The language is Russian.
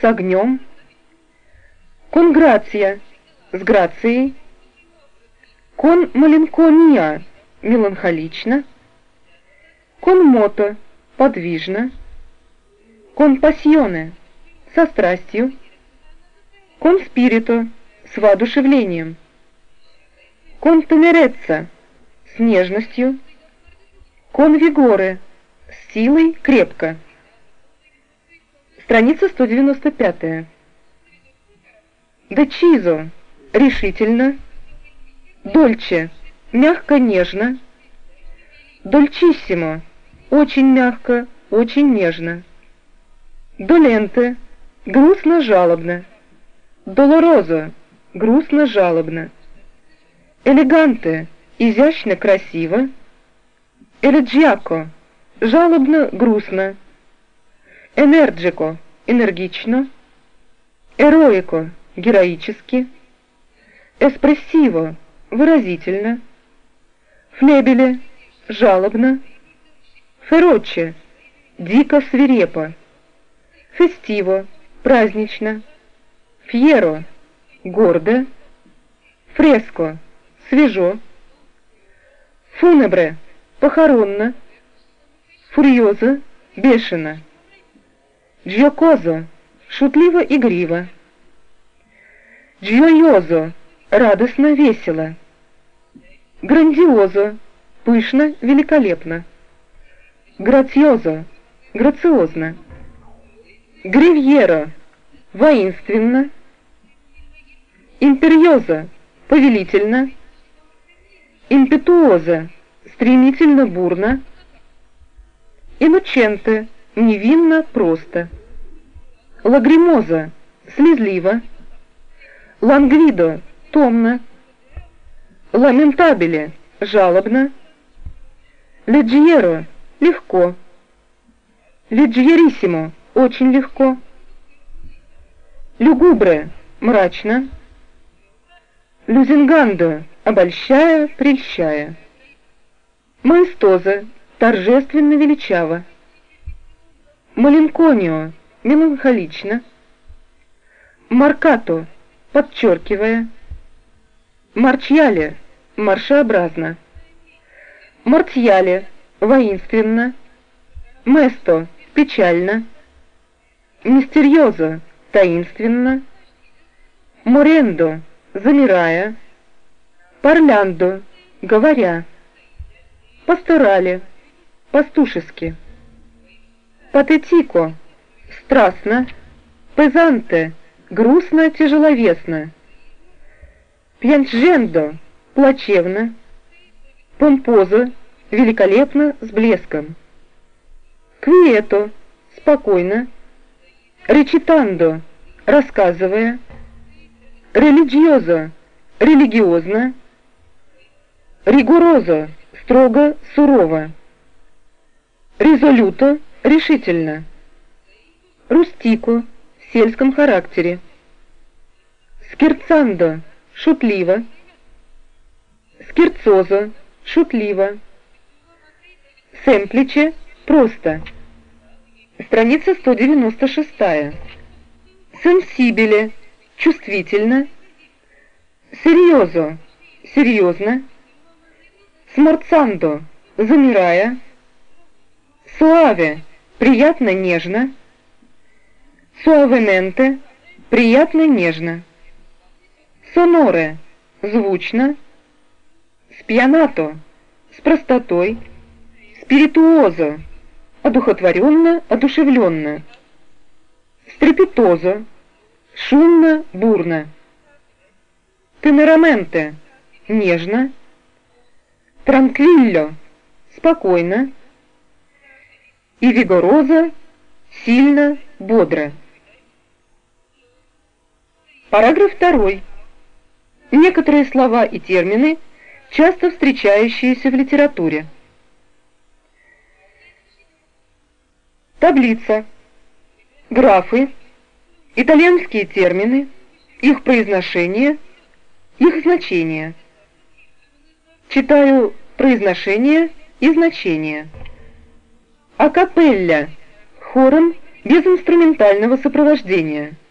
с огнем. Конграция с грацией. Кон маленкония меланхолично. Кон мото подвижно. Кон пассионе со страстью. Кон спирито с воодушевлением. Кон тенереца с нежностью. Кон вигоре с силой крепко. Страница 195. Дочизо решительно. Дольче мягко-нежно. Дольчиссимо очень мягко, очень нежно. Доленте грустно-жалобно. Долорозо грустно-жалобно. Элеганте изящно-красиво. Эледжиако жалобно-грустно. Энерджико энергично. Эроико героически. Эспрессиво выразительно. Флебеле жалобно. Фероче дико свирепо. Фестиво празднично. Фьеро гордо. Фреско свежо. Фунебре похоронно. Фурьоза бешено. Джиокозо шутливо-игриво. Джиойозо радостно, весело. Грандиозо пышно, великолепно. Грациозо грациозно. Гривьеро воинственно. Империоза повелительно. Импетуоза стремительно, бурно. Инученте невинно, просто. Лагримоза слезливо. Лангвидо томно. Ламентабеле жалобно. Леджиеро легко. Леджиерисимо очень легко. Люгубре мрачно. Люзингандо обольщая, прельщая. Маэстоза торжественно величаво. Маленконио меланхолично. Маркато подчеркивая. Марчьяле маршеобразно. Мартьяле воинственно. Место печально. Мистериозо таинственно. Морендо замирая. Парляндо говоря. Пасторале пастушески. Патетико страстно. Пезанте грустно, тяжеловесно. Пьянчжендо плачевно. Помпоза великолепно, с блеском. Квието спокойно. Речитандо рассказывая. Религиозо религиозно. Ригурозо строго, сурово. Резолюто решительно. Рустико в сельском характере. Скерцандо шутливо. Скерцозо шутливо. Семпличе просто. Страница 196. Сенсибеле чувствительно. Серьезо серьезно. Сморцандо замирая. Суаве приятно нежно. Суавементе приятно нежно. Соноре звучно. Спьянато с простотой. Спиритуозо одухотворенно, одушевленно. Стрепетозо шумно, бурно. Тенераменте нежно. Транквилло спокойно. И вигороза сильно, бодро. Параграф 2. Некоторые слова и термины, часто встречающиеся в литературе. Таблица. Графы. Итальянские термины. Их произношение. Их значение. Читаю произношение и значение. Акапелля. Хором без инструментального сопровождения –